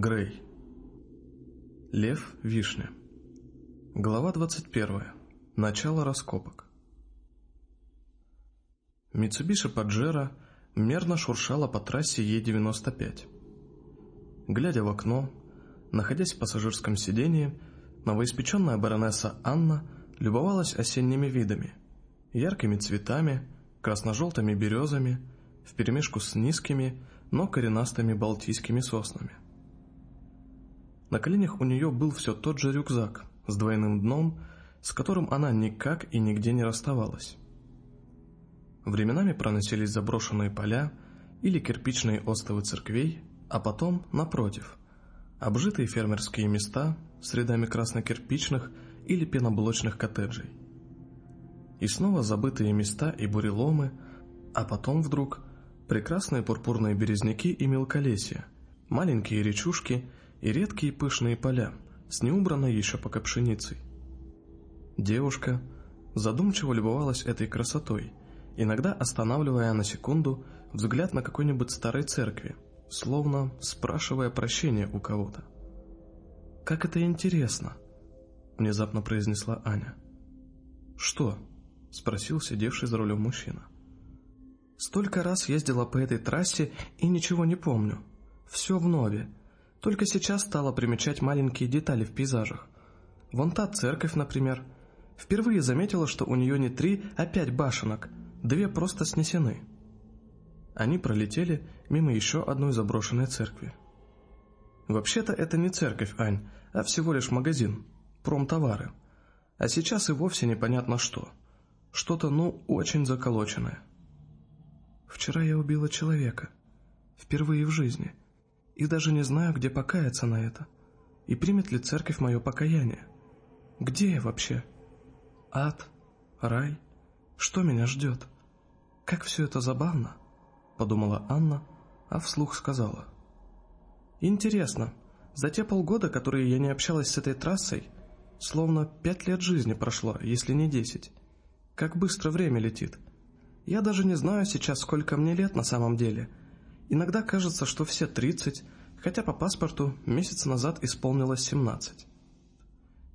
Грей. Лев Вишня. Глава 21. Начало раскопок. Митсубиши Паджеро мерно шуршала по трассе Е-95. Глядя в окно, находясь в пассажирском сидении, новоиспеченная баронесса Анна любовалась осенними видами, яркими цветами, красно-желтыми березами, вперемешку с низкими, но коренастыми балтийскими соснами – на коленях у нее был все тот же рюкзак с двойным дном, с которым она никак и нигде не расставалась. Временами проносились заброшенные поля или кирпичные остовы церквей, а потом, напротив, обжитые фермерские места с рядами краснокирпичных или пеноблочных коттеджей. И снова забытые места и буреломы, а потом вдруг прекрасные пурпурные березняки и мелколесья, маленькие речушки и редкие пышные поля с неубранной еще пока пшеницей. Девушка задумчиво любовалась этой красотой, иногда останавливая на секунду взгляд на какой-нибудь старой церкви, словно спрашивая прощения у кого-то. «Как это интересно!» — внезапно произнесла Аня. «Что?» — спросил сидевший за рулем мужчина. «Столько раз ездила по этой трассе и ничего не помню. Все в нове. Только сейчас стала примечать маленькие детали в пейзажах. Вон та церковь, например. Впервые заметила, что у нее не три, а пять башенок. Две просто снесены. Они пролетели мимо еще одной заброшенной церкви. Вообще-то это не церковь, Ань, а всего лишь магазин. Промтовары. А сейчас и вовсе непонятно что. Что-то, ну, очень заколоченное. Вчера я убила человека. Впервые в жизни и даже не знаю, где покаяться на это. И примет ли церковь мое покаяние? Где я вообще? Ад? Рай? Что меня ждет? Как все это забавно, подумала Анна, а вслух сказала. Интересно, за те полгода, которые я не общалась с этой трассой, словно пять лет жизни прошло, если не десять. Как быстро время летит. Я даже не знаю сейчас, сколько мне лет на самом деле – Иногда кажется, что все 30, хотя по паспорту месяц назад исполнилось 17.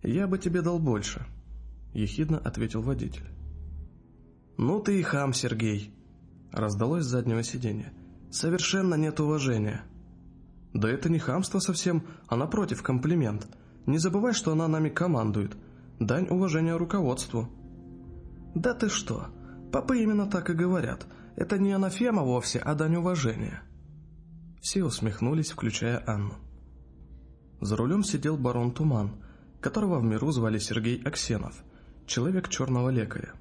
«Я бы тебе дал больше», — ехидно ответил водитель. «Ну ты и хам, Сергей», — раздалось с заднего сиденья. «Совершенно нет уважения». «Да это не хамство совсем, а напротив комплимент. Не забывай, что она нами командует. Дань уважения руководству». «Да ты что? Папы именно так и говорят. Это не анафема вовсе, а дань уважения». Все усмехнулись, включая Анну. За рулем сидел барон Туман, которого в миру звали Сергей Аксенов, человек черного лекаря.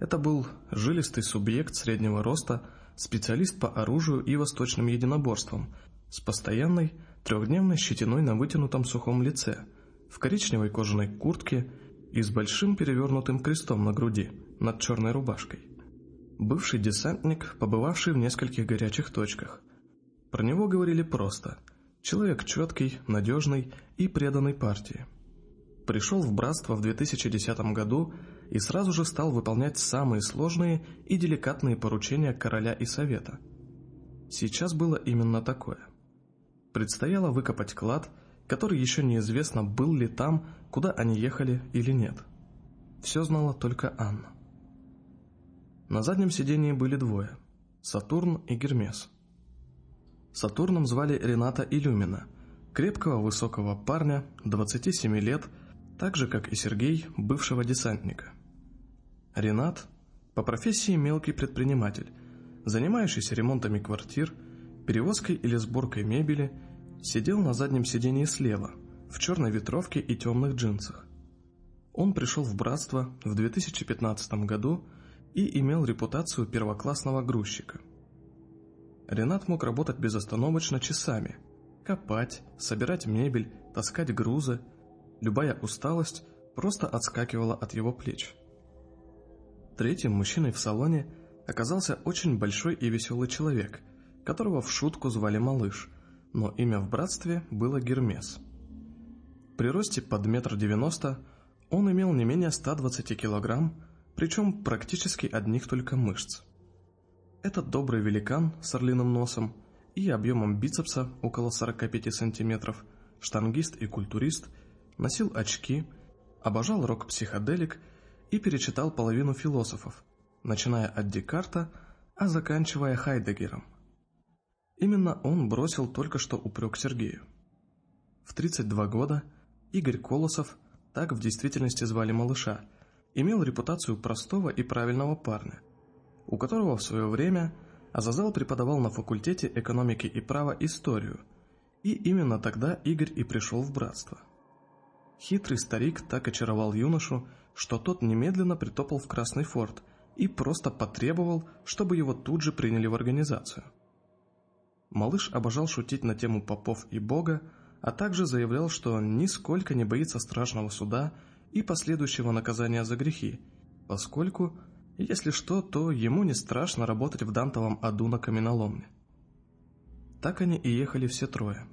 Это был жилистый субъект среднего роста, специалист по оружию и восточным единоборствам, с постоянной трехдневной щетиной на вытянутом сухом лице, в коричневой кожаной куртке и с большим перевернутым крестом на груди над черной рубашкой. Бывший десантник, побывавший в нескольких горячих точках. Про него говорили просто «человек четкий, надежный и преданный партии». Пришел в братство в 2010 году и сразу же стал выполнять самые сложные и деликатные поручения короля и совета. Сейчас было именно такое. Предстояло выкопать клад, который еще неизвестно, был ли там, куда они ехали или нет. Все знала только Анна. На заднем сидении были двое – Сатурн и Гермес. Сатурном звали Рената Илюмина, крепкого высокого парня, 27 лет, так же, как и Сергей, бывшего десантника. Ренат – по профессии мелкий предприниматель, занимающийся ремонтами квартир, перевозкой или сборкой мебели, сидел на заднем сидении слева, в черной ветровке и темных джинсах. Он пришел в братство в 2015 году – и имел репутацию первоклассного грузчика. Ренат мог работать безостановочно часами, копать, собирать мебель, таскать грузы. Любая усталость просто отскакивала от его плеч. Третьим мужчиной в салоне оказался очень большой и веселый человек, которого в шутку звали Малыш, но имя в братстве было Гермес. При росте под метр девяносто он имел не менее 120 килограмм, причем практически одних только мышц. Этот добрый великан с орлиным носом и объемом бицепса около 45 сантиметров, штангист и культурист, носил очки, обожал рок-психоделик и перечитал половину философов, начиная от Декарта, а заканчивая Хайдегером. Именно он бросил только что упрек Сергею. В 32 года Игорь Колосов, так в действительности звали малыша, имел репутацию простого и правильного парня, у которого в свое время Азазел преподавал на факультете экономики и права историю, и именно тогда Игорь и пришел в братство. Хитрый старик так очаровал юношу, что тот немедленно притопал в Красный форт и просто потребовал, чтобы его тут же приняли в организацию. Малыш обожал шутить на тему попов и бога, а также заявлял, что нисколько не боится страшного суда и последующего наказания за грехи, поскольку, если что, то ему не страшно работать в Дантовом аду на каменоломне. Так они и ехали все трое.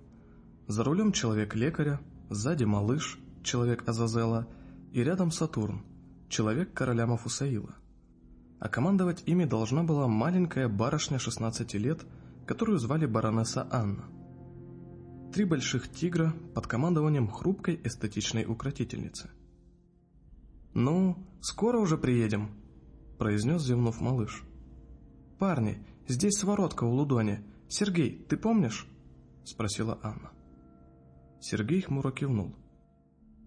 За рулем человек-лекаря, сзади малыш, человек Азазела, и рядом Сатурн, человек короля Мафусаила. А командовать ими должна была маленькая барышня 16 лет – которую звали баронесса Анна. Три больших тигра под командованием хрупкой эстетичной укротительницы. «Ну, скоро уже приедем», – произнес, зевнув малыш. «Парни, здесь своротка у Лудони. Сергей, ты помнишь?» – спросила Анна. Сергей хмуро кивнул.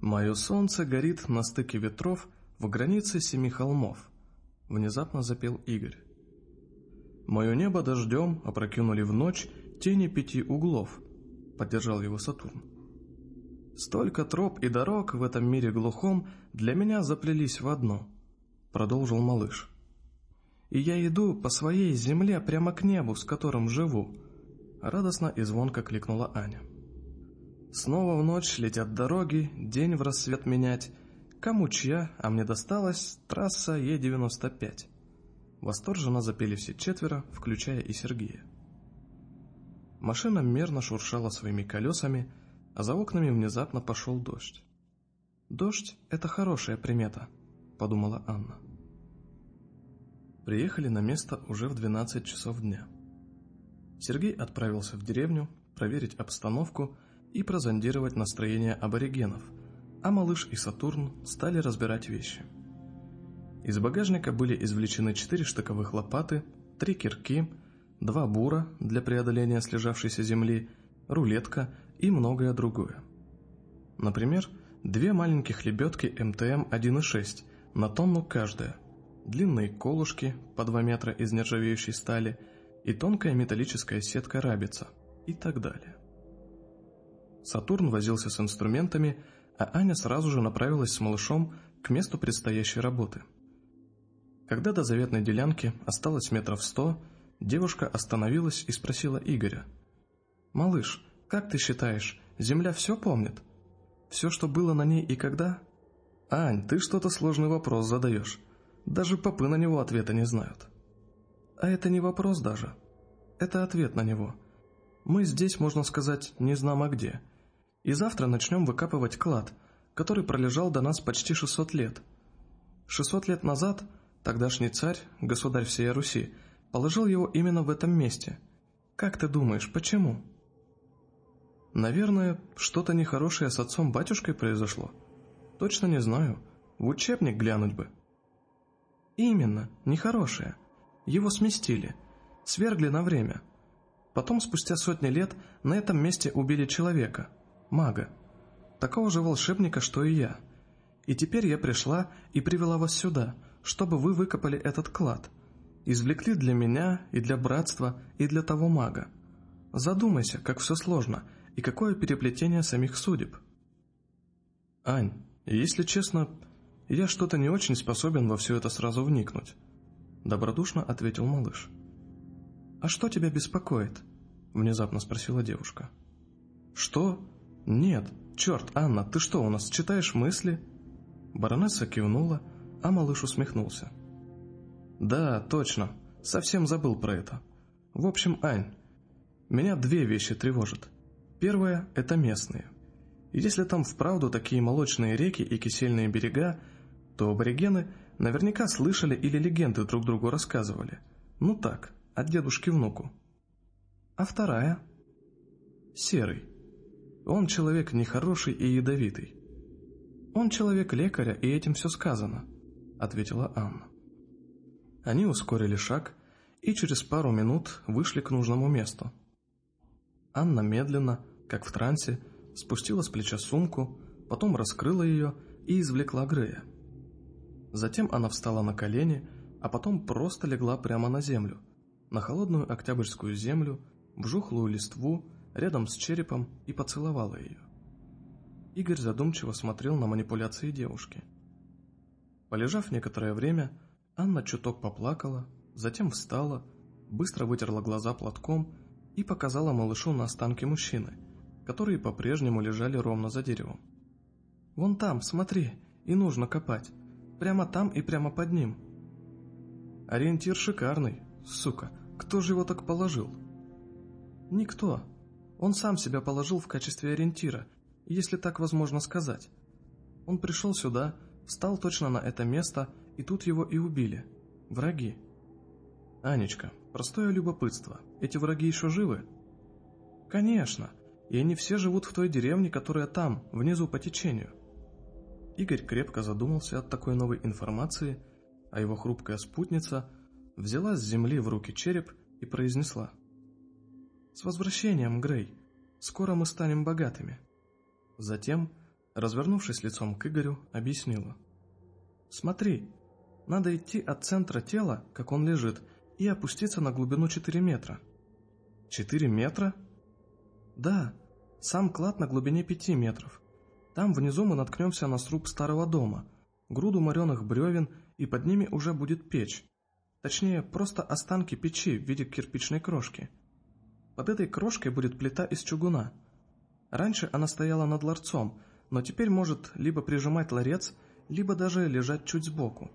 «Мое солнце горит на стыке ветров в границе семи холмов», – внезапно запел Игорь. «Мое небо дождем опрокинули в ночь тени пяти углов», — поддержал его Сатурн. «Столько троп и дорог в этом мире глухом для меня заплелись в одно», — продолжил малыш. «И я иду по своей земле прямо к небу, с которым живу», — радостно и звонко кликнула Аня. «Снова в ночь летят дороги, день в рассвет менять. Кому чья, а мне досталась трасса Е-95». Восторженно запели все четверо, включая и Сергея. Машина мерно шуршала своими колесами, а за окнами внезапно пошел дождь. «Дождь — это хорошая примета», — подумала Анна. Приехали на место уже в 12 часов дня. Сергей отправился в деревню проверить обстановку и прозондировать настроение аборигенов, а малыш и Сатурн стали разбирать вещи. Из багажника были извлечены четыре штыковых лопаты, три кирки, два бура для преодоления слежавшейся земли, рулетка и многое другое. Например, две маленьких лебедки МТМ 1.6 на тонну каждая, длинные колышки по 2 метра из нержавеющей стали и тонкая металлическая сетка рабица и так далее. Сатурн возился с инструментами, а Аня сразу же направилась с малышом к месту предстоящей работы – когда до заветной делянки осталось метров сто, девушка остановилась и спросила Игоря. «Малыш, как ты считаешь, Земля все помнит? Все, что было на ней и когда?» «Ань, ты что-то сложный вопрос задаешь. Даже попы на него ответа не знают». «А это не вопрос даже. Это ответ на него. Мы здесь, можно сказать, не знамо где. И завтра начнем выкапывать клад, который пролежал до нас почти 600 лет. 600 лет назад – Тогдашний царь, государь всей Руси, положил его именно в этом месте. Как ты думаешь, почему? Наверное, что-то нехорошее с отцом-батюшкой произошло. Точно не знаю. В учебник глянуть бы. Именно, нехорошее. Его сместили. Свергли на время. Потом, спустя сотни лет, на этом месте убили человека. Мага. Такого же волшебника, что и я. И теперь я пришла и привела вас сюда – чтобы вы выкопали этот клад. Извлекли для меня и для братства, и для того мага. Задумайся, как все сложно, и какое переплетение самих судеб. Ань, если честно, я что-то не очень способен во все это сразу вникнуть. Добродушно ответил малыш. «А что тебя беспокоит?» Внезапно спросила девушка. «Что? Нет, черт, Анна, ты что, у нас читаешь мысли?» Баронесса кивнула, а малыш усмехнулся. «Да, точно, совсем забыл про это. В общем, Ань, меня две вещи тревожат. Первое – это местные. Если там вправду такие молочные реки и кисельные берега, то аборигены наверняка слышали или легенды друг другу рассказывали. Ну так, от дедушки внуку. А вторая? Серый. Он человек нехороший и ядовитый. Он человек лекаря, и этим все сказано, ответила Анна. Они ускорили шаг и через пару минут вышли к нужному месту. Анна медленно, как в трансе, спустила с плеча сумку, потом раскрыла ее и извлекла Грея. Затем она встала на колени, а потом просто легла прямо на землю, на холодную октябрьскую землю, в жухлую листву, рядом с черепом и поцеловала ее. Игорь задумчиво смотрел на манипуляции девушки. Полежав некоторое время, Анна чуток поплакала, затем встала, быстро вытерла глаза платком и показала малышу на останки мужчины, которые по-прежнему лежали ровно за деревом. «Вон там, смотри, и нужно копать. Прямо там и прямо под ним». «Ориентир шикарный, сука, кто же его так положил?» «Никто. Он сам себя положил в качестве ориентира, если так возможно сказать. Он пришел сюда, встал точно на это место, и тут его и убили. Враги». «Анечка, простое любопытство. Эти враги еще живы?» «Конечно и они все живут в той деревне, которая там, внизу по течению. Игорь крепко задумался от такой новой информации, а его хрупкая спутница взяла с земли в руки череп и произнесла. «С возвращением, Грей! Скоро мы станем богатыми!» Затем, развернувшись лицом к Игорю, объяснила. «Смотри, надо идти от центра тела, как он лежит, и опуститься на глубину 4 метра». «Четыре метра?» «Да, сам клад на глубине пяти метров. Там внизу мы наткнемся на сруб старого дома, груду мореных бревен, и под ними уже будет печь. Точнее, просто останки печи в виде кирпичной крошки. Под этой крошкой будет плита из чугуна. Раньше она стояла над ларцом, но теперь может либо прижимать ларец, либо даже лежать чуть сбоку.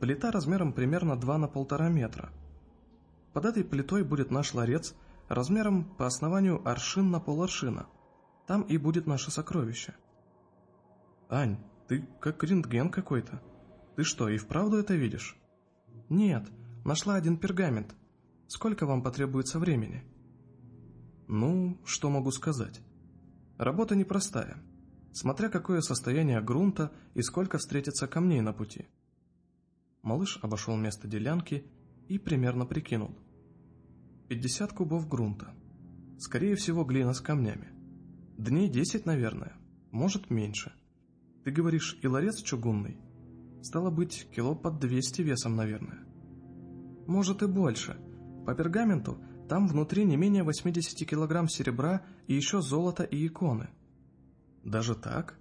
Плита размером примерно 2 на полтора метра. Под этой плитой будет наш ларец – размером по основанию аршин на поларшина. Там и будет наше сокровище. Ань, ты как рентген какой-то. Ты что, и вправду это видишь? Нет, нашла один пергамент. Сколько вам потребуется времени? Ну, что могу сказать. Работа непростая. Смотря какое состояние грунта и сколько встретится камней на пути. Малыш обошел место делянки и примерно прикинул – 50 кубов грунта. Скорее всего, глина с камнями. Дней 10, наверное. Может, меньше. Ты говоришь, и ларец чугунный? Стало быть, кило под 200 весом, наверное. Может и больше. По пергаменту там внутри не менее 80 килограмм серебра и еще золото и иконы. Даже так?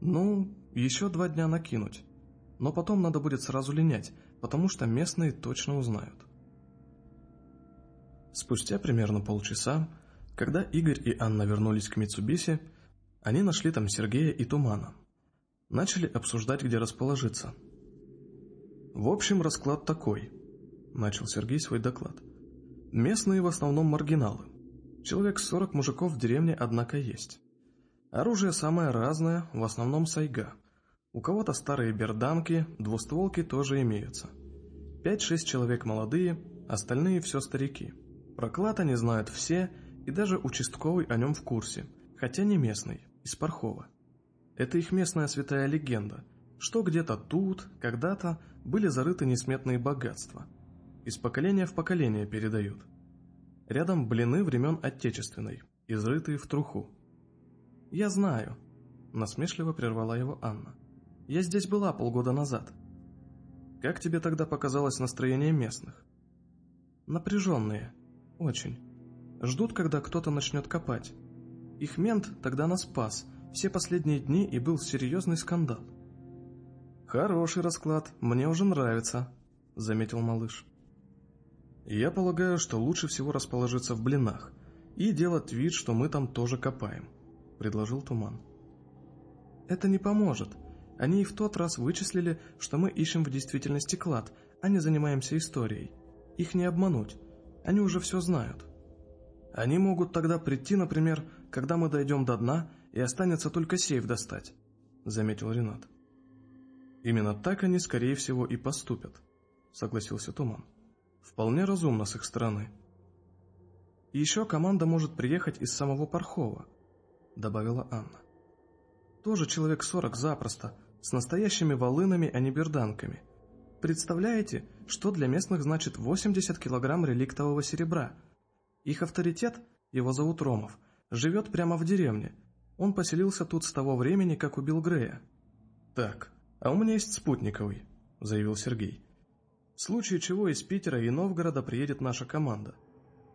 Ну, еще два дня накинуть. Но потом надо будет сразу линять, потому что местные точно узнают. Спустя примерно полчаса, когда Игорь и Анна вернулись к Митсубиси, они нашли там Сергея и Тумана. Начали обсуждать, где расположиться. «В общем, расклад такой», — начал Сергей свой доклад. «Местные в основном маргиналы. Человек 40 мужиков в деревне, однако, есть. Оружие самое разное, в основном сайга. У кого-то старые берданки, двустволки тоже имеются. 5-6 человек молодые, остальные все старики». Про клад они знают все, и даже участковый о нем в курсе, хотя не местный, из Пархова. Это их местная святая легенда, что где-то тут, когда-то, были зарыты несметные богатства. Из поколения в поколение передают. Рядом блины времен Отечественной, изрытые в труху. «Я знаю», — насмешливо прервала его Анна. «Я здесь была полгода назад». «Как тебе тогда показалось настроение местных?» «Напряженные», очень. Ждут, когда кто-то начнет копать. Их мент тогда нас спас. Все последние дни и был серьезный скандал. «Хороший расклад, мне уже нравится», — заметил малыш. «Я полагаю, что лучше всего расположиться в блинах и делать вид, что мы там тоже копаем», — предложил Туман. «Это не поможет. Они и в тот раз вычислили, что мы ищем в действительности клад, а не занимаемся историей. Их не обмануть. Они уже все знают. Они могут тогда прийти, например, когда мы дойдем до дна, и останется только сейф достать», — заметил Ренат. «Именно так они, скорее всего, и поступят», — согласился Туман. «Вполне разумно с их стороны». Еще команда может приехать из самого Пархова, добавила Анна. Тоже человек сорок запросто, с настоящими волынами, а не берданками. Представляете, что для местных значит 80 килограмм реликтового серебра? Их авторитет, его зовут Ромов, живет прямо в деревне. Он поселился тут с того времени, как убил Грея. Так, а у меня есть спутниковый, заявил Сергей. В случае чего из Питера и Новгорода приедет наша команда.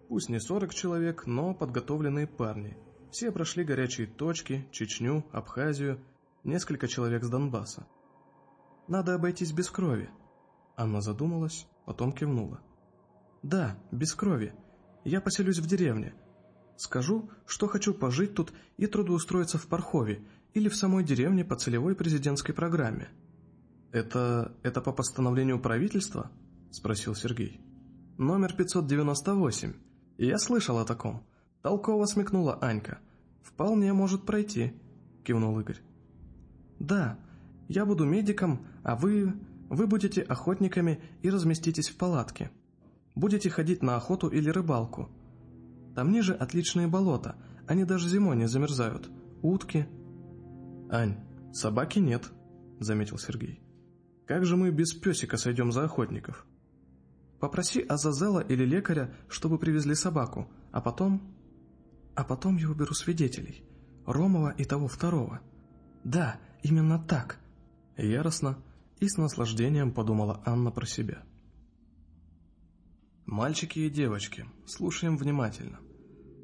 Пусть не 40 человек, но подготовленные парни. Все прошли горячие точки, Чечню, Абхазию, несколько человек с Донбасса. Надо обойтись без крови. Анна задумалась, потом кивнула. Да, без крови. Я поселюсь в деревне. Скажу, что хочу пожить тут и трудоустроиться в Пархове или в самой деревне по целевой президентской программе. «Это... это по постановлению правительства?» – спросил Сергей. «Номер 598. Я слышал о таком». Толково смекнула Анька. «Вполне может пройти», – кивнул Игорь. «Да, я буду медиком, а вы... вы будете охотниками и разместитесь в палатке. Будете ходить на охоту или рыбалку. Там ниже отличные болота, они даже зимой не замерзают. Утки». «Ань, собаки нет», – заметил Сергей. Как же мы без песика сойдем за охотников? Попроси Азазела или лекаря, чтобы привезли собаку, а потом... А потом я уберу свидетелей. Ромова и того второго. Да, именно так. Яростно и с наслаждением подумала Анна про себя. Мальчики и девочки, слушаем внимательно.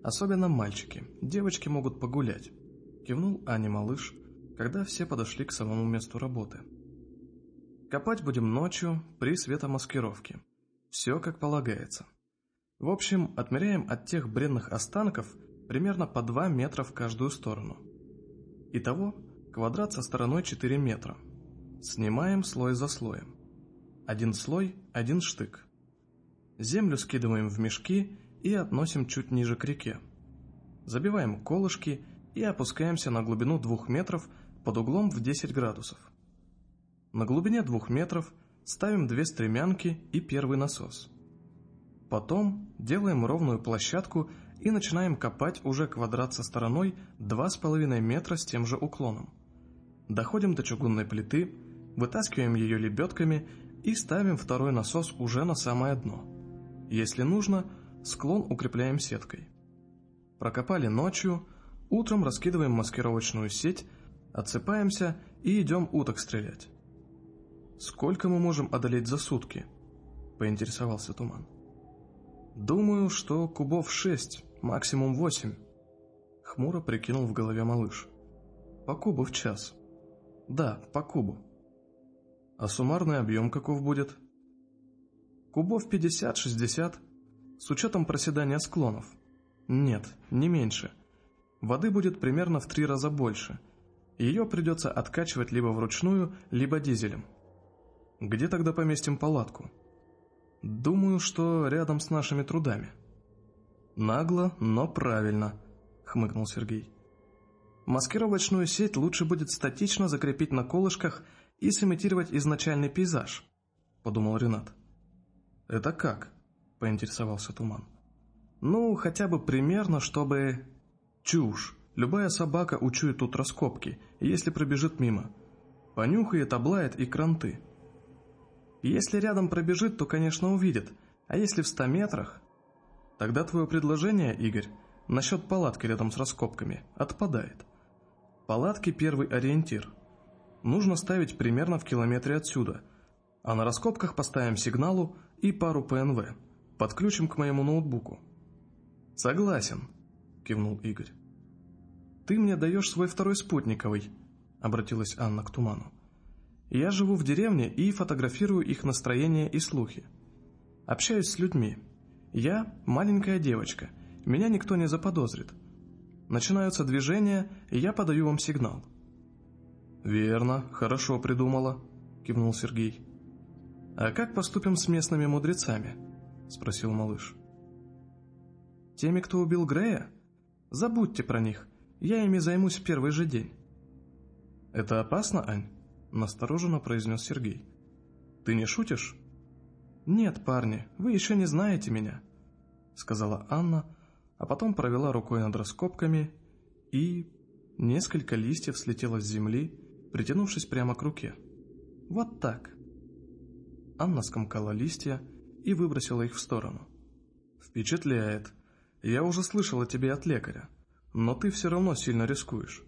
Особенно мальчики, девочки могут погулять. Кивнул Аня малыш, когда все подошли к самому месту работы. Копать будем ночью при светомаскировке. Все как полагается. В общем, отмеряем от тех бренных останков примерно по 2 метра в каждую сторону. Итого квадрат со стороной 4 метра. Снимаем слой за слоем. Один слой, один штык. Землю скидываем в мешки и относим чуть ниже к реке. Забиваем колышки и опускаемся на глубину 2 метров под углом в 10 градусов. На глубине двух метров ставим две стремянки и первый насос. Потом делаем ровную площадку и начинаем копать уже квадрат со стороной 2,5 метра с тем же уклоном. Доходим до чугунной плиты, вытаскиваем ее лебедками и ставим второй насос уже на самое дно. Если нужно, склон укрепляем сеткой. Прокопали ночью, утром раскидываем маскировочную сеть, отсыпаемся и идем уток стрелять. «Сколько мы можем одолеть за сутки?» — поинтересовался Туман. «Думаю, что кубов шесть, максимум восемь», — хмуро прикинул в голове малыш. «По кубу в час». «Да, по кубу». «А суммарный объем каков будет?» «Кубов пятьдесят-шестьдесят, с учетом проседания склонов». «Нет, не меньше. Воды будет примерно в три раза больше. Ее придется откачивать либо вручную, либо дизелем». Где тогда поместим палатку? Думаю, что рядом с нашими трудами. Нагло, но правильно, хмыкнул Сергей. Маскировочную сеть лучше будет статично закрепить на колышках и сымитировать изначальный пейзаж, подумал Ренат. Это как? поинтересовался Туман. Ну, хотя бы примерно, чтобы... Чушь. Любая собака учует тут раскопки, если пробежит мимо. Понюхает, облает и кранты. Если рядом пробежит, то, конечно, увидит, а если в ста метрах... Тогда твое предложение, Игорь, насчет палатки рядом с раскопками, отпадает. Палатки – первый ориентир. Нужно ставить примерно в километре отсюда, а на раскопках поставим сигналу и пару ПНВ. Подключим к моему ноутбуку. Согласен, кивнул Игорь. Ты мне даешь свой второй спутниковый, обратилась Анна к Туману. Я живу в деревне и фотографирую их настроение и слухи. Общаюсь с людьми. Я маленькая девочка, меня никто не заподозрит. Начинаются движения, и я подаю вам сигнал. «Верно, хорошо придумала», — кивнул Сергей. «А как поступим с местными мудрецами?» — спросил малыш. «Теми, кто убил Грея? Забудьте про них, я ими займусь в первый же день». «Это опасно, Ань?» настороженно произнес Сергей. «Ты не шутишь?» «Нет, парни, вы еще не знаете меня», — сказала Анна, а потом провела рукой над раскопками, и несколько листьев слетело с земли, притянувшись прямо к руке. Вот так. Анна скомкала листья и выбросила их в сторону. «Впечатляет. Я уже слышала тебе от лекаря, но ты все равно сильно рискуешь».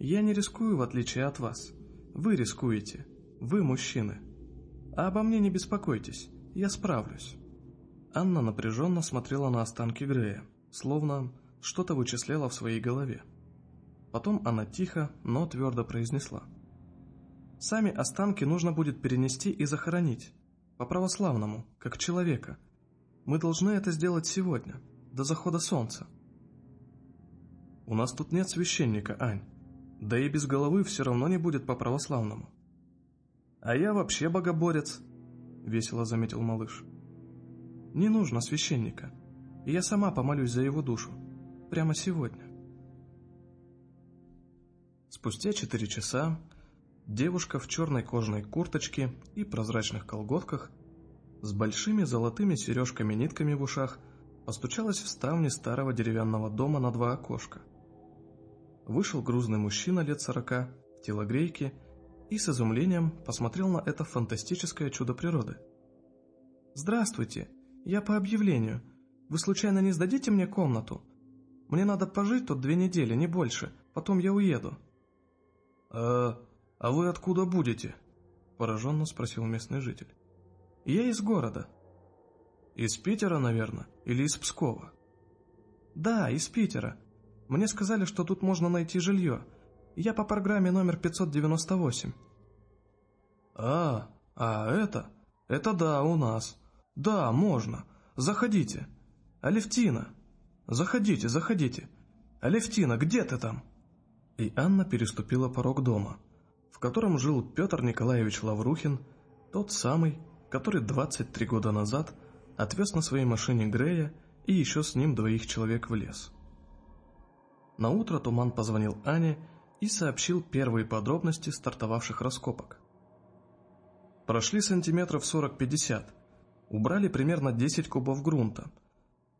«Я не рискую, в отличие от вас. Вы рискуете. Вы мужчины. А обо мне не беспокойтесь, я справлюсь». Анна напряженно смотрела на останки Грея, словно что-то вычисляла в своей голове. Потом она тихо, но твердо произнесла. «Сами останки нужно будет перенести и захоронить. По-православному, как человека. Мы должны это сделать сегодня, до захода солнца». «У нас тут нет священника, Ань. Да и без головы все равно не будет по-православному». «А я вообще богоборец», — весело заметил малыш. Не нужно священника. Я сама помолюсь за его душу. Прямо сегодня. Спустя четыре часа девушка в черной кожаной курточке и прозрачных колготках с большими золотыми сережками-нитками в ушах постучалась в ставни старого деревянного дома на два окошка. Вышел грузный мужчина лет сорока в телогрейке и с изумлением посмотрел на это фантастическое чудо природы. «Здравствуйте!» «Я по объявлению. Вы случайно не сдадите мне комнату? Мне надо пожить тут две недели, не больше. Потом я уеду». «А, а вы откуда будете?» Пораженно спросил местный житель. «Я из города». «Из Питера, наверное, или из Пскова?» «Да, из Питера. Мне сказали, что тут можно найти жилье. Я по программе номер 598». «А, а это? Это да, у нас. «Да, можно. Заходите. Алевтина. Заходите, заходите. Алевтина, где ты там?» И Анна переступила порог дома, в котором жил Петр Николаевич Лаврухин, тот самый, который 23 года назад отвез на своей машине Грея и еще с ним двоих человек в лес. На утро Туман позвонил Ане и сообщил первые подробности стартовавших раскопок. Прошли сантиметров 40-50, убрали примерно 10 кубов грунта.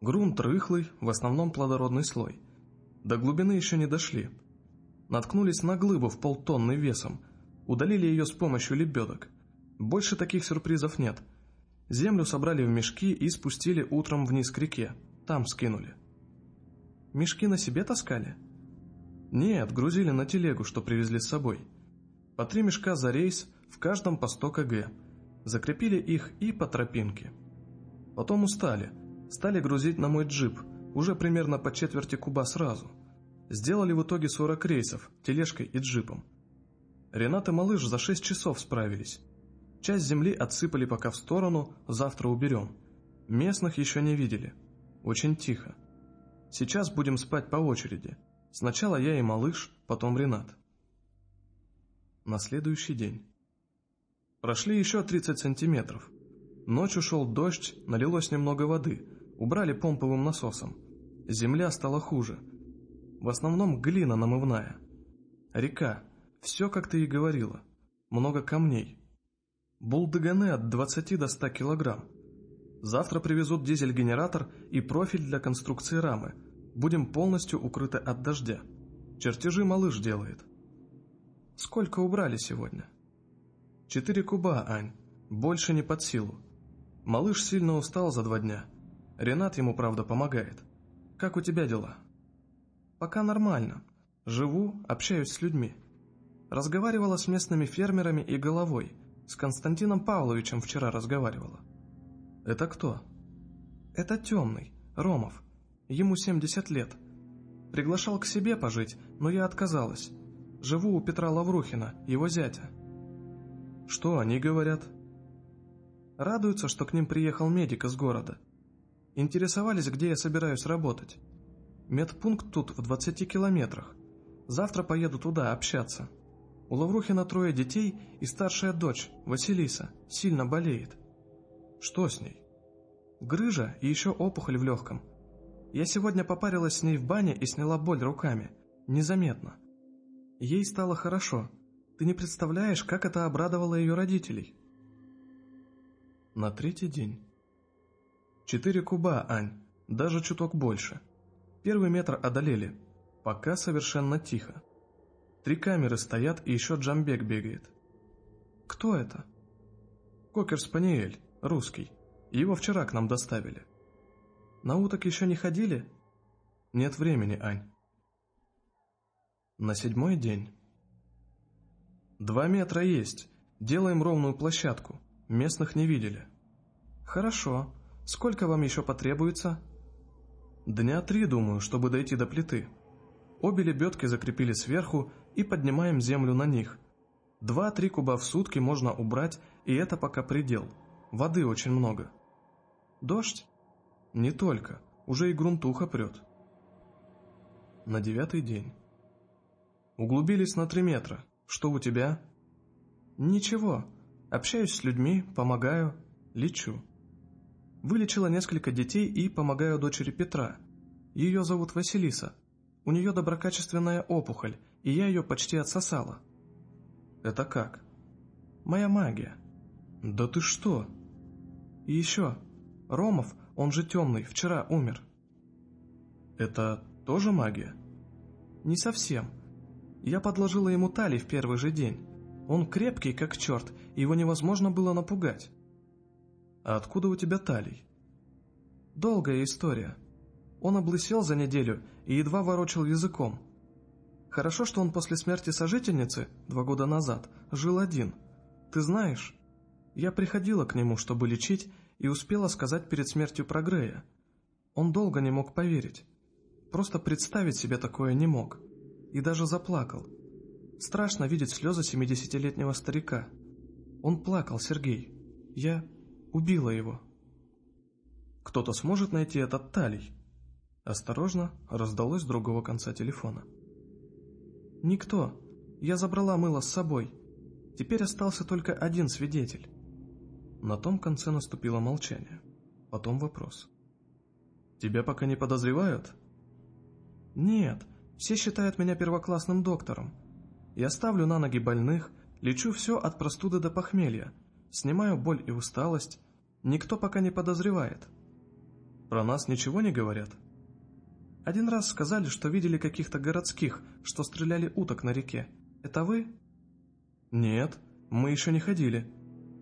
Грунт рыхлый, в основном плодородный слой. До глубины еще не дошли. Наткнулись на глыбу в полтонны весом, удалили ее с помощью лебедок. Больше таких сюрпризов нет. Землю собрали в мешки и спустили утром вниз к реке, там скинули. Мешки на себе таскали? Нет, грузили на телегу, что привезли с собой. По три мешка за рейс, в каждом по 100 кг закрепили их и по тропинке. Потом устали, стали грузить на мой джип, уже примерно по четверти куба сразу. Сделали в итоге 40 рейсов, тележкой и джипом. Ренат и малыш за 6 часов справились. Часть земли отсыпали пока в сторону, завтра уберем. Местных еще не видели. Очень тихо. Сейчас будем спать по очереди. Сначала я и малыш, потом Ренат. На следующий день. Прошли еще 30 сантиметров. Ночью шел дождь, налилось немного воды, убрали помповым насосом. Земля стала хуже. В основном глина намывная. Река. Все, как ты и говорила. Много камней. Булдыганы от 20 до 100 килограмм. Завтра привезут дизель-генератор и профиль для конструкции рамы. Будем полностью укрыты от дождя. Чертежи малыш делает. Сколько убрали сегодня? Четыре куба, Ань. Больше не под силу. Малыш сильно устал за два дня. Ренат ему, правда, помогает. Как у тебя дела? Пока нормально. Живу, общаюсь с людьми. Разговаривала с местными фермерами и головой. С Константином Павловичем вчера разговаривала. Это кто? Это темный, Ромов. Ему 70 лет. Приглашал к себе пожить, но я отказалась. Живу у Петра Лаврухина, его зятя. Что они говорят? Радуются, что к ним приехал медик из города. Интересовались, где я собираюсь работать. Медпункт тут в 20 километрах. Завтра поеду туда общаться. У Лаврухина трое детей и старшая дочь, Василиса, сильно болеет. Что с ней? Грыжа и еще опухоль в легком. Я сегодня попарилась с ней в бане и сняла боль руками. Незаметно. Ей стало хорошо. Ты не представляешь, как это обрадовало ее родителей. На третий день. Четыре куба, Ань. даже чуток больше. Первый метр одолели, пока совершенно тихо. Три камеры стоят и еще Джамбек бегает. Кто это? Кокер Спаниель, русский. Его вчера к нам доставили. На уток еще не ходили? Нет времени, Ань. На седьмой день. Два метра есть. Делаем ровную площадку. Местных не видели. Хорошо. Сколько вам еще потребуется? Дня три, думаю, чтобы дойти до плиты. Обе лебедки закрепили сверху и поднимаем землю на них. Два-три куба в сутки можно убрать, и это пока предел. Воды очень много. Дождь? Не только. Уже и грунтуха прет. На девятый день. Углубились на три метра. Что у тебя? Ничего. Общаюсь с людьми, помогаю, лечу. Вылечила несколько детей и помогаю дочери Петра. Ее зовут Василиса. У нее доброкачественная опухоль, и я ее почти отсосала. Это как? Моя магия. Да ты что? И еще. Ромов, он же темный, вчера умер. Это тоже магия? Не совсем. Я подложила ему талий в первый же день. Он крепкий, как черт, и его невозможно было напугать. А откуда у тебя талий? Долгая история. Он облысел за неделю и едва ворочал языком. Хорошо, что он после смерти сожительницы, два года назад, жил один. Ты знаешь, я приходила к нему, чтобы лечить, и успела сказать перед смертью про Грея. Он долго не мог поверить. Просто представить себе такое не мог и даже заплакал. Страшно видеть слезы семидесятилетнего старика. Он плакал, Сергей. Я убила его. Кто-то сможет найти этот талий? Осторожно раздалось с другого конца телефона. Никто. Я забрала мыло с собой. Теперь остался только один свидетель. На том конце наступило молчание. Потом вопрос. Тебя пока не подозревают? Нет, все считают меня первоклассным доктором. Я ставлю на ноги больных, лечу все от простуды до похмелья, снимаю боль и усталость. Никто пока не подозревает. Про нас ничего не говорят? Один раз сказали, что видели каких-то городских, что стреляли уток на реке. Это вы? Нет, мы еще не ходили.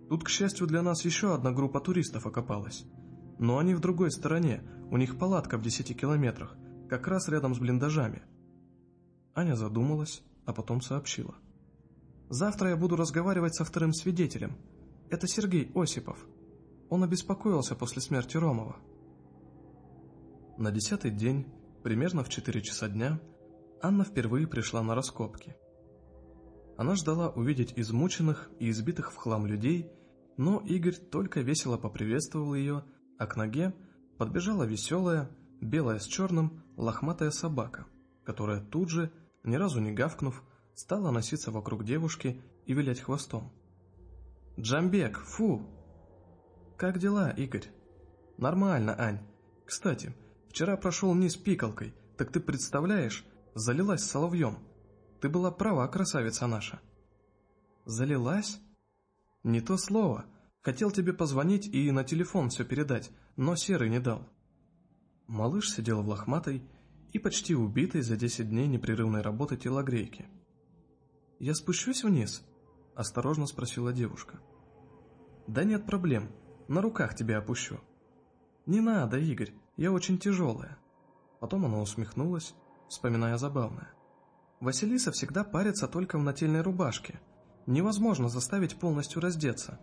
Тут, к счастью для нас, еще одна группа туристов окопалась. Но они в другой стороне, у них палатка в десяти километрах, как раз рядом с блиндажами. Аня задумалась, а потом сообщила. «Завтра я буду разговаривать со вторым свидетелем. Это Сергей Осипов. Он обеспокоился после смерти Ромова». На десятый день, примерно в четыре часа дня, Анна впервые пришла на раскопки. Она ждала увидеть измученных и избитых в хлам людей, но Игорь только весело поприветствовал ее, а к ноге подбежала веселая, белая с черным, лохматая собака, которая тут же ни разу не гавкнув, стала носиться вокруг девушки и вилять хвостом. «Джамбек, фу!» «Как дела, Игорь?» «Нормально, Ань. Кстати, вчера прошел низ пикалкой, так ты представляешь, залилась соловьем. Ты была права, красавица наша». «Залилась?» «Не то слово. Хотел тебе позвонить и на телефон все передать, но Серый не дал». Малыш сидел в лохматой, и почти убитой за 10 дней непрерывной работы телогрейки. «Я спущусь вниз?» – осторожно спросила девушка. «Да нет проблем, на руках тебя опущу». «Не надо, Игорь, я очень тяжелая». Потом она усмехнулась, вспоминая забавное. «Василиса всегда парится только в нательной рубашке. Невозможно заставить полностью раздеться.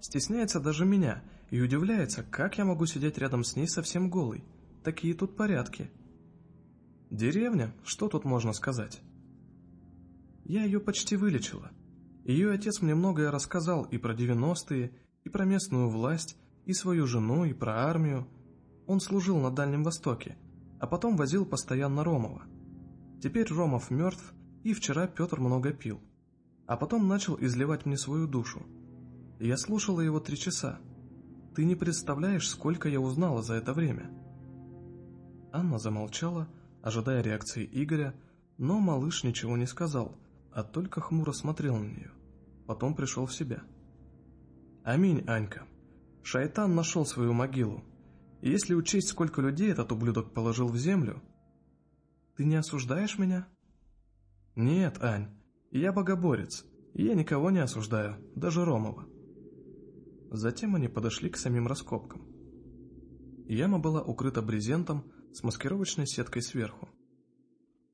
Стесняется даже меня и удивляется, как я могу сидеть рядом с ней совсем голой. Такие тут порядки». Деревня, что тут можно сказать? Я ее почти вылечила. Ее отец мне многое рассказал и про девяностые, и про местную власть, и свою жену, и про армию. Он служил на Дальнем Востоке, а потом возил постоянно Ромова. Теперь Ромов мертв, и вчера Петр много пил. А потом начал изливать мне свою душу. Я слушала его три часа. Ты не представляешь, сколько я узнала за это время. Анна замолчала, ожидая реакции Игоря, но малыш ничего не сказал, а только хмуро смотрел на нее. Потом пришел в себя. «Аминь, Анька. Шайтан нашел свою могилу. Если учесть, сколько людей этот ублюдок положил в землю... Ты не осуждаешь меня? Нет, Ань, я богоборец, и я никого не осуждаю, даже Ромова. Затем они подошли к самим раскопкам. Яма была укрыта брезентом с маскировочной сеткой сверху.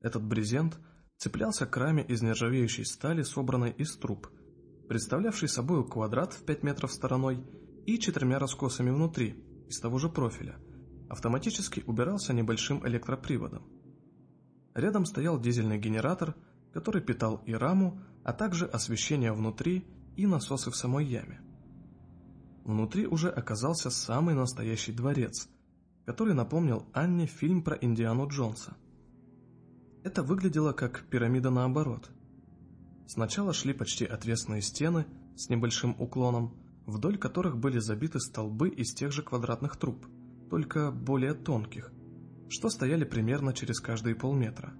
Этот брезент цеплялся к раме из нержавеющей стали, собранной из труб, представлявший собой квадрат в 5 метров стороной и четырьмя раскосами внутри, из того же профиля, автоматически убирался небольшим электроприводом. Рядом стоял дизельный генератор, который питал и раму, а также освещение внутри и насосы в самой яме. Внутри уже оказался самый настоящий дворец, который напомнил Анне фильм про Индиану Джонса. Это выглядело как пирамида наоборот. Сначала шли почти отвесные стены с небольшим уклоном, вдоль которых были забиты столбы из тех же квадратных труб, только более тонких, что стояли примерно через каждые полметра.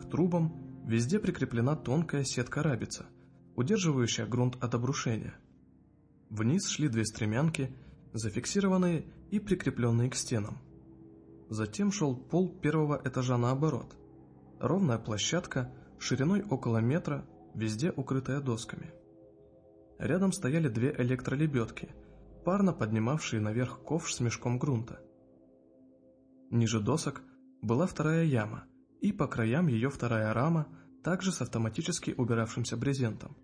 К трубам везде прикреплена тонкая сетка рабица, удерживающая грунт от обрушения – Вниз шли две стремянки, зафиксированные и прикрепленные к стенам. Затем шел пол первого этажа наоборот. Ровная площадка, шириной около метра, везде укрытая досками. Рядом стояли две электролебедки, парно поднимавшие наверх ковш с мешком грунта. Ниже досок была вторая яма, и по краям ее вторая рама, также с автоматически убиравшимся брезентом.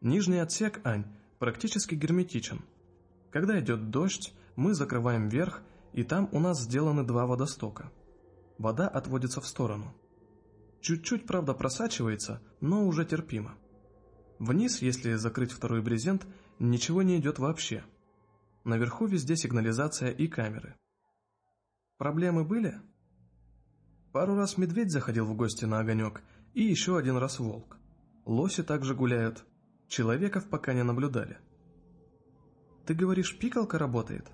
Нижний отсек, Ань, практически герметичен. Когда идет дождь, мы закрываем верх, и там у нас сделаны два водостока. Вода отводится в сторону. Чуть-чуть, правда, просачивается, но уже терпимо. Вниз, если закрыть второй брезент, ничего не идет вообще. Наверху везде сигнализация и камеры. Проблемы были? Пару раз медведь заходил в гости на огонек, и еще один раз волк. Лоси также гуляют, Человеков пока не наблюдали. «Ты говоришь, пикалка работает?»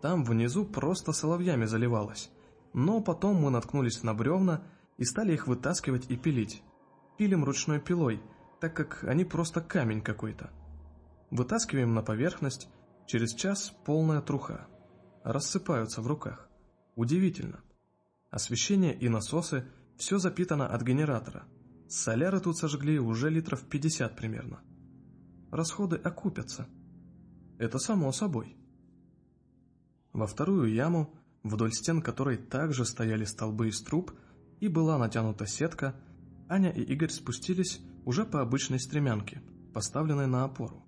Там внизу просто соловьями заливалось, но потом мы наткнулись на бревна и стали их вытаскивать и пилить. Пилим ручной пилой, так как они просто камень какой-то. Вытаскиваем на поверхность, через час полная труха. Рассыпаются в руках. Удивительно. Освещение и насосы – все запитано от генератора – Соляры тут сожгли уже литров 50 примерно. Расходы окупятся. Это само собой. Во вторую яму, вдоль стен которой также стояли столбы из труб и была натянута сетка, Аня и Игорь спустились уже по обычной стремянке, поставленной на опору.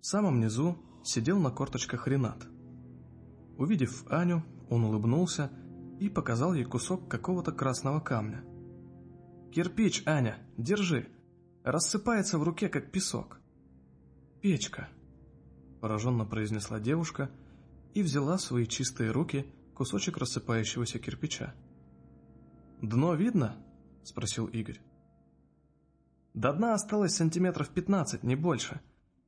В самом низу сидел на корточках Ренат. Увидев Аню, он улыбнулся и показал ей кусок какого-то красного камня – «Кирпич, Аня, держи. Рассыпается в руке, как песок». «Печка», — пораженно произнесла девушка и взяла в свои чистые руки кусочек рассыпающегося кирпича. «Дно видно?» — спросил Игорь. «До дна осталось сантиметров пятнадцать, не больше.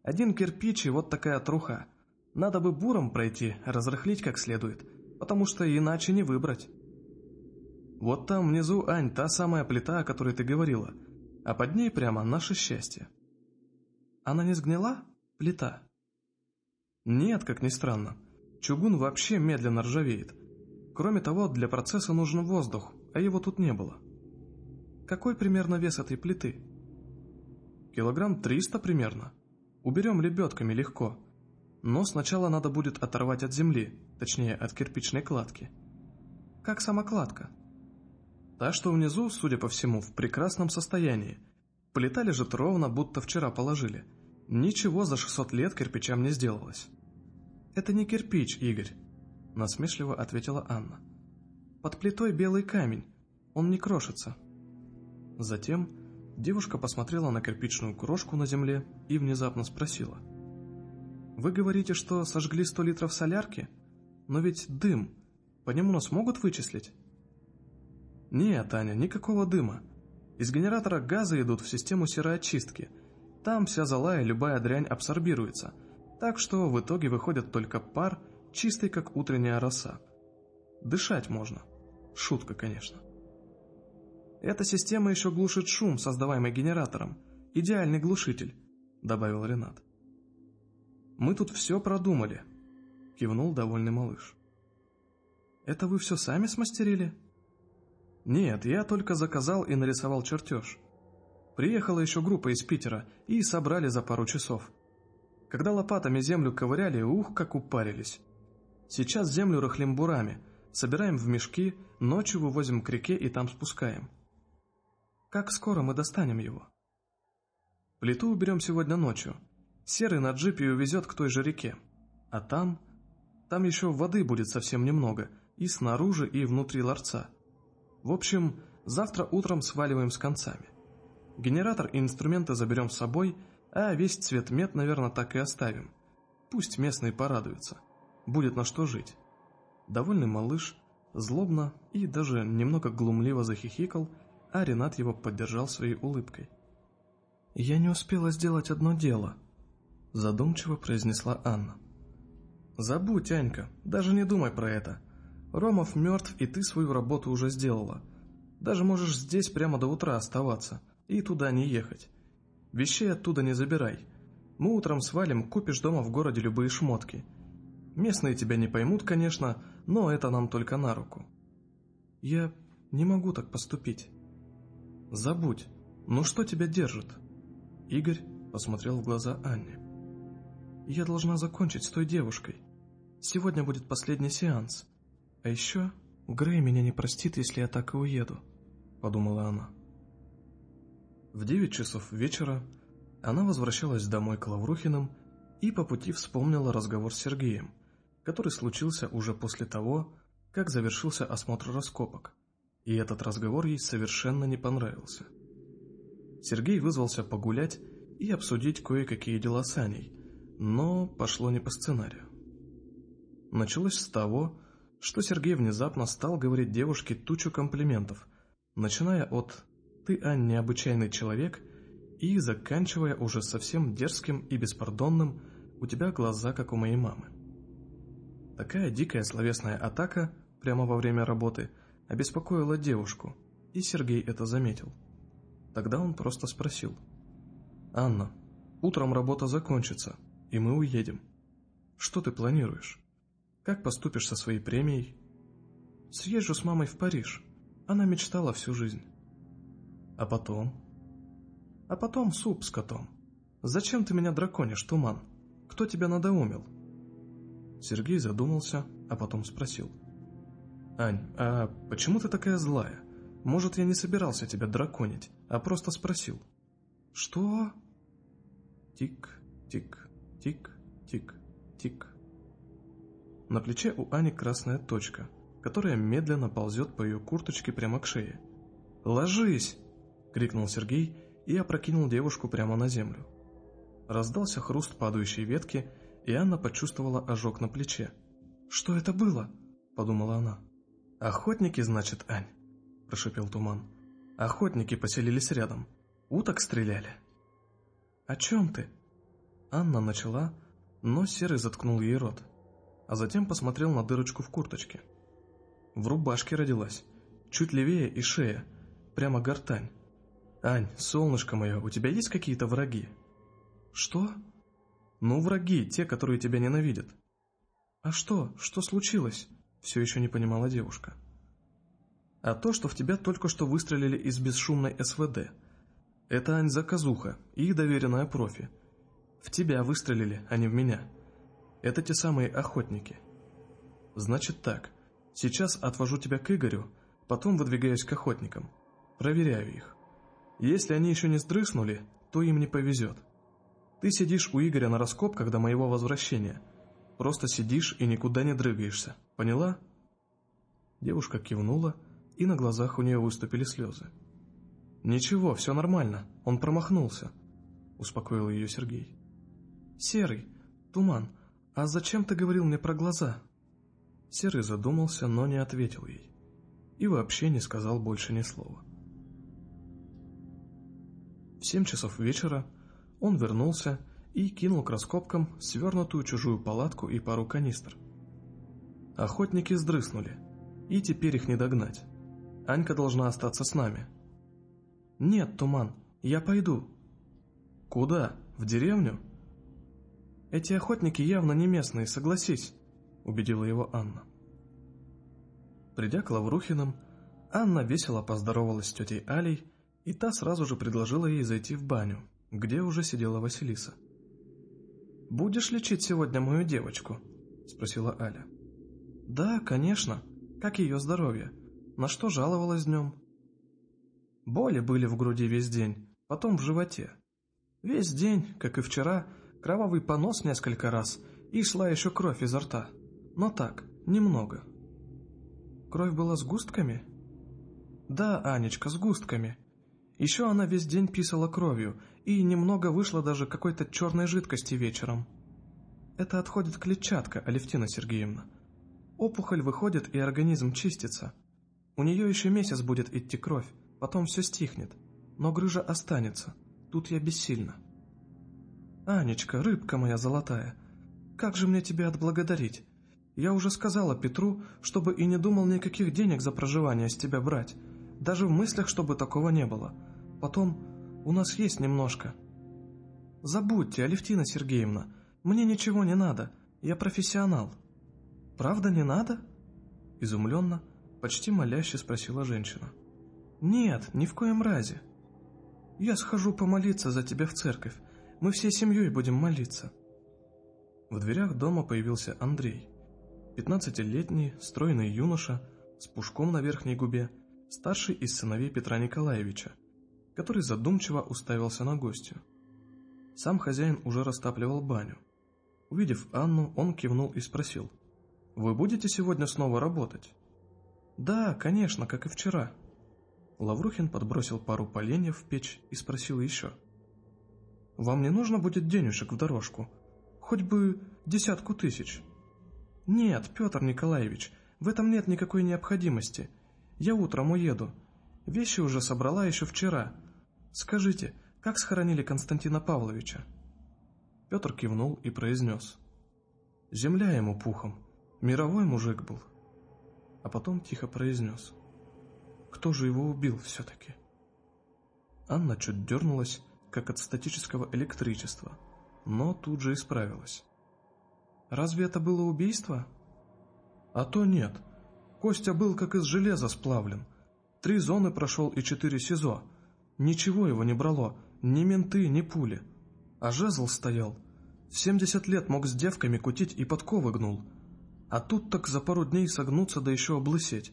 Один кирпич и вот такая труха. Надо бы буром пройти, разрыхлить как следует, потому что иначе не выбрать». Вот там внизу, Ань, та самая плита, о которой ты говорила, а под ней прямо наше счастье. Она не сгнила? Плита? Нет, как ни странно. Чугун вообще медленно ржавеет. Кроме того, для процесса нужен воздух, а его тут не было. Какой примерно вес этой плиты? Килограмм триста примерно. Уберем лебедками легко. Но сначала надо будет оторвать от земли, точнее от кирпичной кладки. Как сама кладка? Та, что внизу, судя по всему, в прекрасном состоянии. Плита лежит ровно, будто вчера положили. Ничего за 600 лет кирпичам не сделалось. «Это не кирпич, Игорь», — насмешливо ответила Анна. «Под плитой белый камень, он не крошится». Затем девушка посмотрела на кирпичную крошку на земле и внезапно спросила. «Вы говорите, что сожгли 100 литров солярки? Но ведь дым, по нему нас могут вычислить?» «Нет, Аня, никакого дыма. Из генератора газы идут в систему сероочистки. Там вся зола и любая дрянь абсорбируется, так что в итоге выходит только пар, чистый как утренняя роса. Дышать можно. Шутка, конечно. Эта система еще глушит шум, создаваемый генератором. Идеальный глушитель», — добавил Ренат. «Мы тут все продумали. кивнул довольный малыш. «Это вы все сами смастерили?» «Нет, я только заказал и нарисовал чертеж. Приехала еще группа из Питера и собрали за пару часов. Когда лопатами землю ковыряли, ух, как упарились. Сейчас землю рыхлим бурами, собираем в мешки, ночью вывозим к реке и там спускаем. Как скоро мы достанем его? Плиту уберем сегодня ночью. Серый на джипе увезет к той же реке. А там... Там еще воды будет совсем немного, и снаружи, и внутри ларца. В общем, завтра утром сваливаем с концами. Генератор и инструменты заберем с собой, а весь цвет мед, наверное, так и оставим. Пусть местные порадуются. Будет на что жить. Довольный малыш злобно и даже немного глумливо захихикал, а Ренат его поддержал своей улыбкой. «Я не успела сделать одно дело», — задумчиво произнесла Анна. «Забудь, Анька, даже не думай про это. Ромов мертв, и ты свою работу уже сделала. Даже можешь здесь прямо до утра оставаться и туда не ехать. Вещей оттуда не забирай. Мы утром свалим, купишь дома в городе любые шмотки. Местные тебя не поймут, конечно, но это нам только на руку. Я не могу так поступить. Забудь. Ну что тебя держит? Игорь посмотрел в глаза Анне. Я должна закончить с той девушкой. Сегодня будет последний сеанс. А еще Грей меня не простит, если я так и уеду, подумала она. В девять часов вечера она возвращалась домой к Лаврухиным и по пути вспомнила разговор с Сергеем, который случился уже после того, как завершился осмотр раскопок, и этот разговор ей совершенно не понравился. Сергей вызвался погулять и обсудить кое-какие дела с Аней, но пошло не по сценарию. Началось с того, что Сергей внезапно стал говорить девушке тучу комплиментов, начиная от «ты, Ань, необычайный человек» и заканчивая уже совсем дерзким и беспардонным «у тебя глаза, как у моей мамы». Такая дикая словесная атака прямо во время работы обеспокоила девушку, и Сергей это заметил. Тогда он просто спросил. «Анна, утром работа закончится, и мы уедем. Что ты планируешь? Как поступишь со своей премией?» «Съезжу с мамой в Париж. Она мечтала всю жизнь». «А потом?» «А потом суп с котом. Зачем ты меня драконишь, Туман? Кто тебя надоумил?» Сергей задумался, а потом спросил. «Ань, а почему ты такая злая? Может, я не собирался тебя драконить, а просто спросил». «Что?» Тик, тик, тик, тик, тик. На плече у Ани красная точка, которая медленно ползет по ее курточке прямо к шее. «Ложись!» — крикнул Сергей и опрокинул девушку прямо на землю. Раздался хруст падающей ветки, и Анна почувствовала ожог на плече. «Что это было?» – подумала она. «Охотники, значит, Ань?» – прошепел Туман. «Охотники поселились рядом. Уток стреляли». «О чем ты?» Анна начала, но Серый заткнул ей рот, а затем посмотрел на дырочку в курточке. В рубашке родилась, чуть левее и шея, прямо гортань. «Ань, солнышко мое, у тебя есть какие-то враги?» «Что?» «Ну, враги, те, которые тебя ненавидят». «А что? Что случилось?» Все еще не понимала девушка. «А то, что в тебя только что выстрелили из бесшумной СВД. Это Ань заказуха и доверенная профи. В тебя выстрелили, а не в меня. Это те самые охотники. Значит так, сейчас отвожу тебя к Игорю, потом выдвигаюсь к охотникам. Проверяю их. Если они еще не сдрыснули, то им не повезет». Ты сидишь у Игоря на раскопках до моего возвращения. Просто сидишь и никуда не дрыгаешься. Поняла?» Девушка кивнула, и на глазах у нее выступили слезы. «Ничего, все нормально, он промахнулся», — успокоил ее Сергей. «Серый, Туман, а зачем ты говорил мне про глаза?» Серый задумался, но не ответил ей. И вообще не сказал больше ни слова. В семь часов вечера он вернулся и кинул к раскопкам свернутую чужую палатку и пару канистр. Охотники сдрыснули, и теперь их не догнать. Анька должна остаться с нами. «Нет, Туман, я пойду». «Куда? В деревню?» «Эти охотники явно не местные, согласись. — убедила его Анна. Придя к Лаврухиным, Анна весело поздоровалась с тетей Алей, и та сразу же предложила ей зайти в баню, где уже сидела Василиса. «Будешь лечить сегодня мою девочку?» — спросила Аля. «Да, конечно. Как ее здоровье? На что жаловалась днем?» Боли были в груди весь день, потом в животе. Весь день, как и вчера, кровавый понос несколько раз, и шла еще кровь изо рта. Но так, немного. Кровь была с густками? Да, Анечка, с густками. Еще она весь день писала кровью, и немного вышло даже какой-то черной жидкости вечером. Это отходит клетчатка, Алевтина Сергеевна. Опухоль выходит, и организм чистится. У нее еще месяц будет идти кровь, потом все стихнет. Но грыжа останется. Тут я бессильна. Анечка, рыбка моя золотая, как же мне тебя отблагодарить? Я уже сказала Петру, чтобы и не думал никаких денег за проживание с тебя брать. Даже в мыслях, чтобы такого не было. Потом, у нас есть немножко. Забудьте, Алевтина Сергеевна, мне ничего не надо, я профессионал. Правда не надо? Изумленно, почти моляще спросила женщина. Нет, ни в коем разе. Я схожу помолиться за тебя в церковь, мы всей семьей будем молиться. В дверях дома появился Андрей. Пятнадцатилетний, стройный юноша, с пушком на верхней губе, старший из сыновей Петра Николаевича, который задумчиво уставился на гостью. Сам хозяин уже растапливал баню. Увидев Анну, он кивнул и спросил, «Вы будете сегодня снова работать?» «Да, конечно, как и вчера». Лаврухин подбросил пару поленьев в печь и спросил еще, «Вам не нужно будет денежек в дорожку? Хоть бы десятку тысяч. Нет, Петр Николаевич, в этом нет никакой необходимости. Я утром уеду. Вещи уже собрала еще вчера. Скажите, как схоронили Константина Павловича? Петр кивнул и произнес. Земля ему пухом. Мировой мужик был. А потом тихо произнес. Кто же его убил все-таки? Анна чуть дернулась, как от статического электричества – но тут же исправилась. «Разве это было убийство?» «А то нет. Костя был как из железа сплавлен. Три зоны прошел и четыре СИЗО. Ничего его не брало, ни менты, ни пули. А жезл стоял. Семьдесят лет мог с девками кутить и подковы гнул. А тут так за пару дней согнуться да еще облысеть.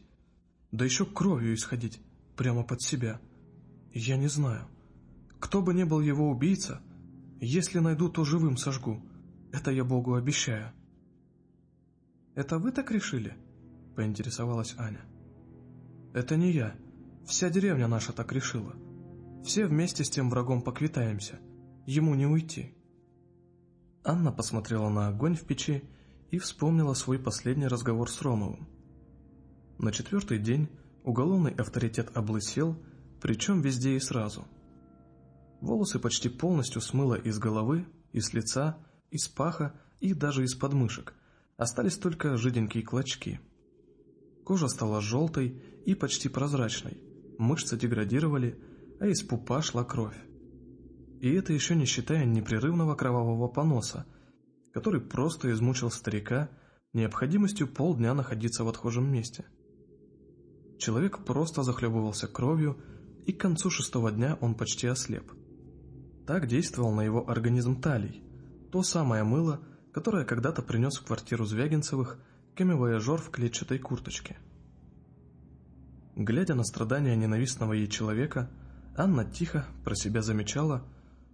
Да еще кровью исходить, прямо под себя. Я не знаю. Кто бы ни был его убийца, если найду, то живым сожгу. Это я Богу обещаю. Это вы так решили? Поинтересовалась Аня. Это не я. Вся деревня наша так решила. Все вместе с тем врагом поквитаемся. Ему не уйти. Анна посмотрела на огонь в печи и вспомнила свой последний разговор с Ромовым. На четвертый день уголовный авторитет облысел, причем везде и сразу – Волосы почти полностью смыло из головы, из лица, из паха и даже из подмышек. Остались только жиденькие клочки. Кожа стала желтой и почти прозрачной, мышцы деградировали, а из пупа шла кровь. И это еще не считая непрерывного кровавого поноса, который просто измучил старика необходимостью полдня находиться в отхожем месте. Человек просто захлебывался кровью, и к концу шестого дня он почти ослеп. Так действовал на его организм талий, то самое мыло, которое когда-то принес в квартиру Звягинцевых камевояжер в клетчатой курточке. Глядя на страдания ненавистного ей человека, Анна тихо про себя замечала,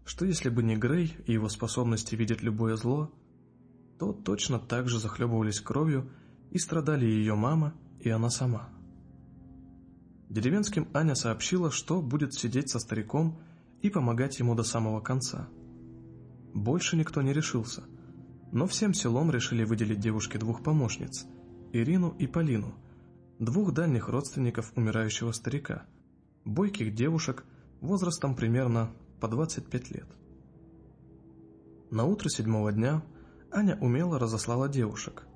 что если бы не Грей и его способности видеть любое зло, то точно так же захлебывались кровью и страдали ее мама и она сама. Деревенским Аня сообщила, что будет сидеть со стариком и помогать ему до самого конца. Больше никто не решился, но всем селом решили выделить девушке двух помощниц – Ирину и Полину, двух дальних родственников умирающего старика, бойких девушек возрастом примерно по 25 лет. На утро седьмого дня Аня умело разослала девушек,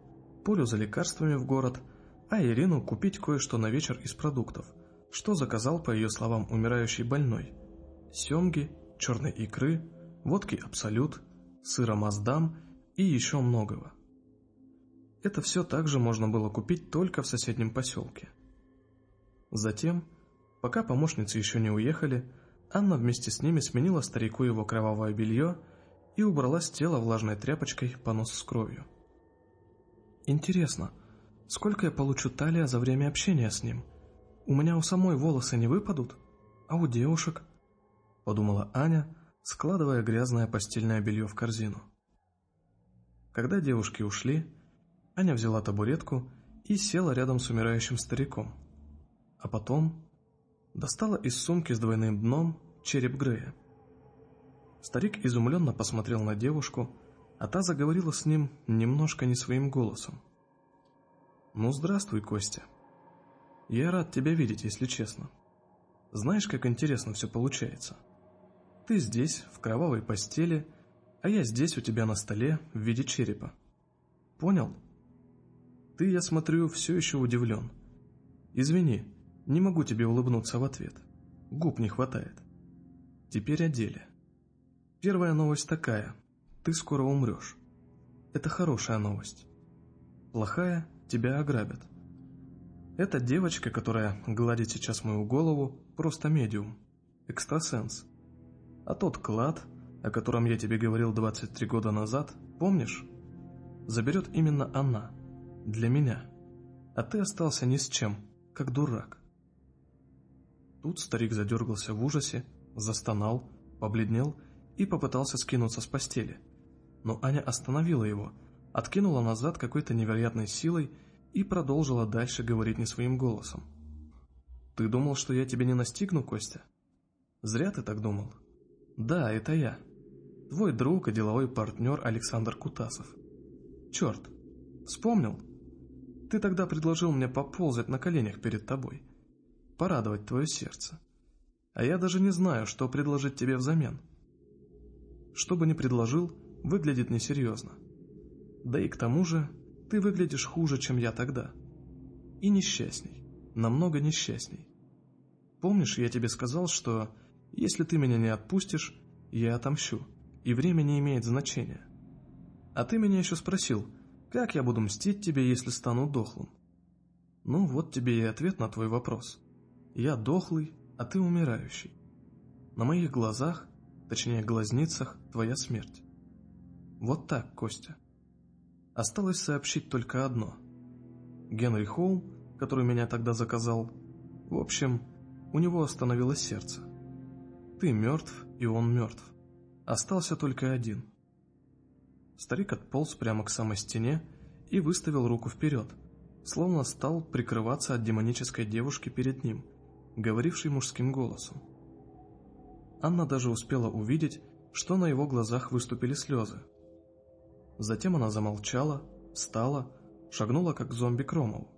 Полю за лекарствами в город, а Ирину купить кое-что на вечер из продуктов, что заказал, по ее словам, умирающий больной – семги, черной икры, водки «Абсолют», сыра «Маздам» и еще многого. Это все также можно было купить только в соседнем поселке. Затем, пока помощницы еще не уехали, Анна вместе с ними сменила старику его кровавое белье и убрала с тела влажной тряпочкой понос с кровью. Интересно, сколько я получу талия за время общения с ним? У меня у самой волосы не выпадут? А у девушек? Подумала Аня, складывая грязное постельное белье в корзину. Когда девушки ушли, Аня взяла табуретку и села рядом с умирающим стариком. А потом достала из сумки с двойным дном череп Грея. Старик изумленно посмотрел на девушку, а та заговорила с ним немножко не своим голосом. «Ну, здравствуй, Костя. Я рад тебя видеть, если честно. Знаешь, как интересно все получается. Ты здесь, в кровавой постели, а я здесь у тебя на столе в виде черепа. Понял?» Ты, я смотрю, все еще удивлен. Извини, не могу тебе улыбнуться в ответ. Губ не хватает. Теперь о деле. Первая новость такая. Ты скоро умрешь. Это хорошая новость. Плохая, тебя ограбят. Эта девочка, которая гладит сейчас мою голову, просто медиум, экстрасенс. А тот клад, о котором я тебе говорил 23 года назад, помнишь? Заберет именно она – для меня. А ты остался ни с чем, как дурак. Тут старик задергался в ужасе, застонал, побледнел и попытался скинуться с постели. Но Аня остановила его, откинула назад какой-то невероятной силой и продолжила дальше говорить не своим голосом. «Ты думал, что я тебя не настигну, Костя? Зря ты так думал. Да, это я. Твой друг и деловой партнер Александр Кутасов. Черт, вспомнил?» Ты тогда предложил мне поползать на коленях перед тобой, порадовать твое сердце. А я даже не знаю, что предложить тебе взамен. Что бы ни предложил, выглядит несерьезно. Да и к тому же, ты выглядишь хуже, чем я тогда. И несчастней, намного несчастней. Помнишь, я тебе сказал, что если ты меня не отпустишь, я отомщу, и время не имеет значения. А ты меня еще спросил, как я буду мстить тебе, если стану дохлым? Ну, вот тебе и ответ на твой вопрос. Я дохлый, а ты умирающий. На моих глазах, точнее глазницах, твоя смерть. Вот так, Костя. Осталось сообщить только одно. Генри Холм, который меня тогда заказал, в общем, у него остановилось сердце. Ты мертв, и он мертв. Остался только один — Старик отполз прямо к самой стене и выставил руку вперед, словно стал прикрываться от демонической девушки перед ним, говорившей мужским голосом. Анна даже успела увидеть, что на его глазах выступили слезы. Затем она замолчала, встала, шагнула как зомби к Ромову.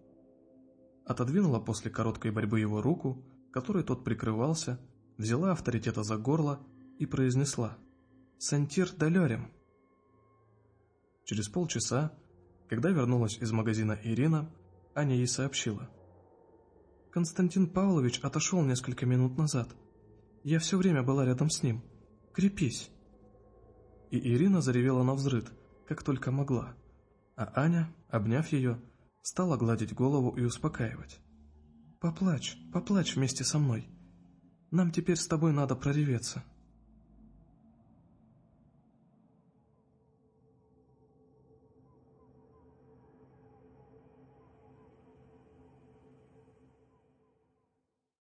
Отодвинула после короткой борьбы его руку, которой тот прикрывался, взяла авторитета за горло и произнесла «Сантир далерем». Через полчаса, когда вернулась из магазина Ирина, Аня ей сообщила. «Константин Павлович отошел несколько минут назад. Я все время была рядом с ним. Крепись!» И Ирина заревела на взрыд, как только могла, а Аня, обняв ее, стала гладить голову и успокаивать. «Поплачь, поплачь вместе со мной. Нам теперь с тобой надо прореветься».